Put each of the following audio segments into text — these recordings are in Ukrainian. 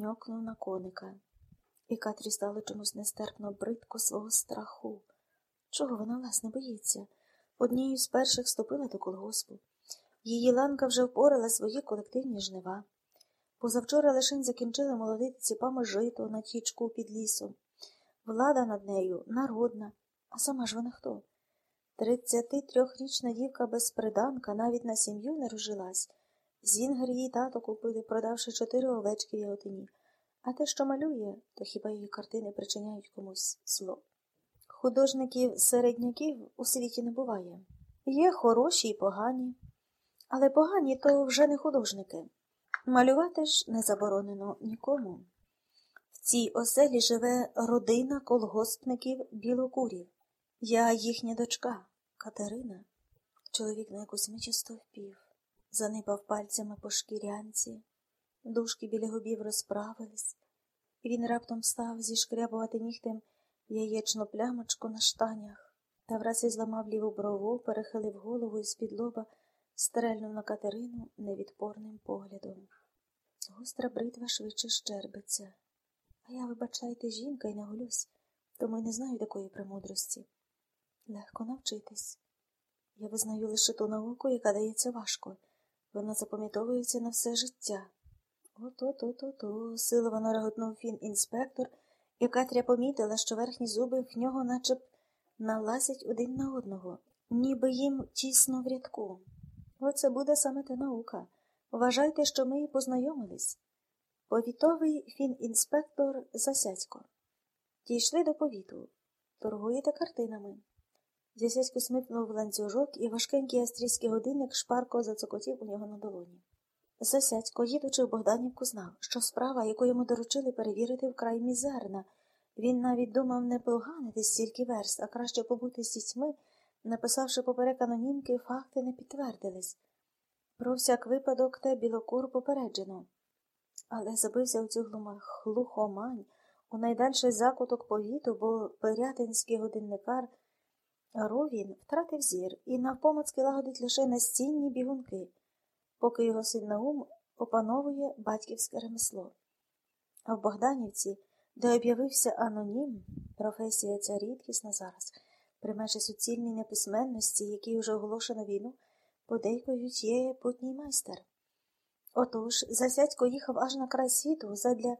ньокнув на коника. І Катрі стало чомусь нестерпно бридко свого страху. Чого вона власне боїться? Однією з перших вступила до колгоспу. Її ланка вже впорала свої колективні жнива. Позавчора лишень закінчили молодити ціпами жито на тічку під лісом. Влада над нею народна, а сама ж вона хто? Тридцяти трьохрічна дівка безприданка навіть на сім'ю не розжилась. Зінгер її тато купили, продавши чотири овечки в яготині. А те, що малює, то хіба її картини причиняють комусь зло. Художників середняків у світі не буває. Є хороші і погані, але погані то вже не художники. Малювати ж не заборонено нікому. В цій оселі живе родина колгоспників білокурів. Я їхня дочка, Катерина. Чоловік на якусь мичисто впів, занипав пальцями по шкірянці, дужки біля губів розправились, і він раптом став зішкрябувати нігтем яєчну плямочку на штанях та враз і зламав ліву брову, перехилив голову і з-під лоба стрельнув на Катерину невідпорним поглядом. Гостра бритва швидше щербиться. А я, вибачайте, жінка і не голюсь, тому й не знаю такої премудрості. Легко навчитись. Я визнаю лише ту науку, яка дається важко. Вона запам'ятовується на все життя. Ото-то-то-то, силовано реготнув фін інспектор, і Катря помітила, що верхні зуби в нього наче б налазять один на одного, ніби їм тісно в рядку. Оце буде саме та наука. Вважайте, що ми познайомились. Повітовий фінінспектор Засядько. Дійшли до повіту. Торгуєте картинами. Засядько смикнув ланцюжок, і важкенький австрійський годинник шпарко зацокотів у нього на долоні. Засядько, їдучи в Богданівку, знав, що справа, яку йому доручили перевірити, вкрай мізерна. Він навіть думав не поганити стільки верст, а краще побути з дітьми, написавши поперек анонімки, факти не підтвердились. Про всяк випадок те білокур попереджено. Але забився у цю глухомань у найдальший закуток повіту, бо пирятинський годинникар Ровін втратив зір і навпомацки лагодить лише настінні бігунки, поки його син Наум опановує батьківське ремесло. А в Богданівці, де об'явився анонім, професія ця рідкісна зараз, при межі суцільній неписьменності, якій уже оголошено війну, подейкують є путній майстер. Отож засядько їхав аж на край світу задля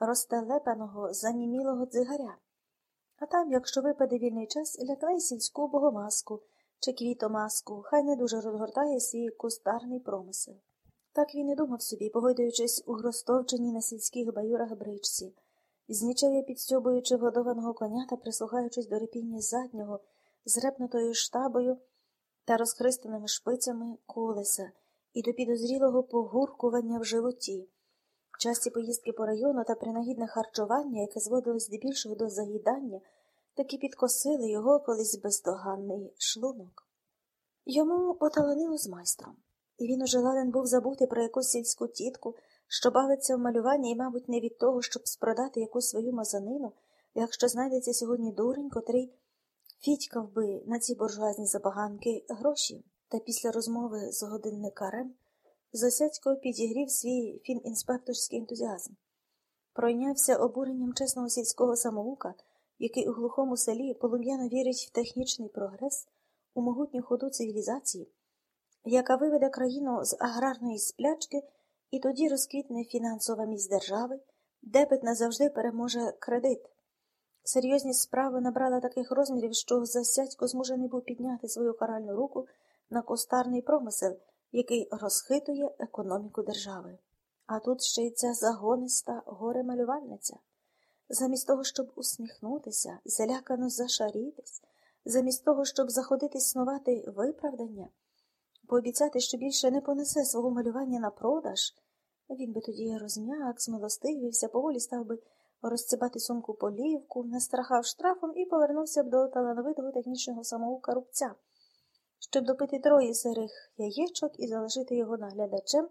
розтелепаного, занімілого дзигаря. А там, якщо випаде вільний час, лякне сільську богомаску чи квітомаску, хай не дуже розгортає свій кустарний промисел. Так він і думав собі, погойдуючись у гростовченій на сільських баюрах бричці, знічев'я підстьобуючи водованого коня та прислухаючись до репіння заднього, з репнутою штабою та розхристаними шпицями колеса і до підозрілого погуркування в животі. Часті поїздки по району та принагідне харчування, яке зводилось здебільшого до заїдання, таки підкосили його колись бездоганний шлунок. Йому поталанило з майстром, і він уже ладен був забути про якусь сільську тітку, що бавиться в малюванні і, мабуть, не від того, щоб спродати якусь свою мазанину, якщо знайдеться сьогодні дурень, котрий фітькав би на ці буржуазні забаганки гроші. Та після розмови з годинникарем Засядько підігрів свій фінінспекторський ентузіазм, пройнявся обуренням чесного сільського самоука, який у глухому селі полум'яно вірить в технічний прогрес, у могутню ходу цивілізації, яка виведе країну з аграрної сплячки і тоді розквітне фінансова міць держави, дебет назавжди переможе кредит. Серйозність справи набрала таких розмірів, що засядько змушений був підняти свою каральну руку на костарний промисел який розхитує економіку держави. А тут ще й ця загониста горе-малювальниця. Замість того, щоб усміхнутися, залякано зашарітись, замість того, щоб заходитись снувати виправдання, пообіцяти, що більше не понесе свого малювання на продаж, він би тоді розм'як, змилостивився, поволі став би розцібати сумку полівку, настрахав штрафом і повернувся б до талановитого технічного самоука рубця щоб допити троє сирих яєчок і залишити його наглядачем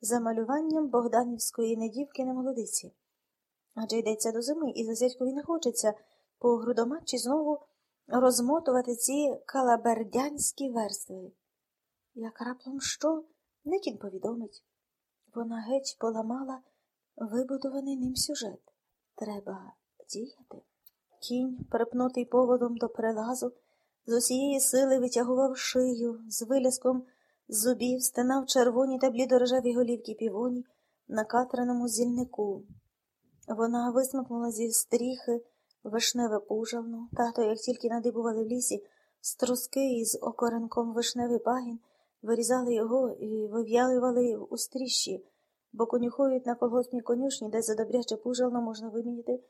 за малюванням Богданівської недівки на молодиці. Адже йдеться до зими, і засядькові не хочеться по грудоматчі знову розмотувати ці калабердянські верстви. Як раптом що, не кін повідомить. Вона геть поламала вибудований ним сюжет. Треба діяти. Кінь, перепнутий поводом до перелазу, з усієї сили витягував шию, з виляском зубів стинав червоні та блідорожеві голівки півоні на катреному зільнику. Вона висмикнула зі стріхи вишневе пужално. Тато, як тільки надибували в лісі струски із окоренком вишневий пагін, вирізали його і вив'ялювали у стріщі, бо конюхують на колгоспній конюшні, де за добряче пужално можна вимінити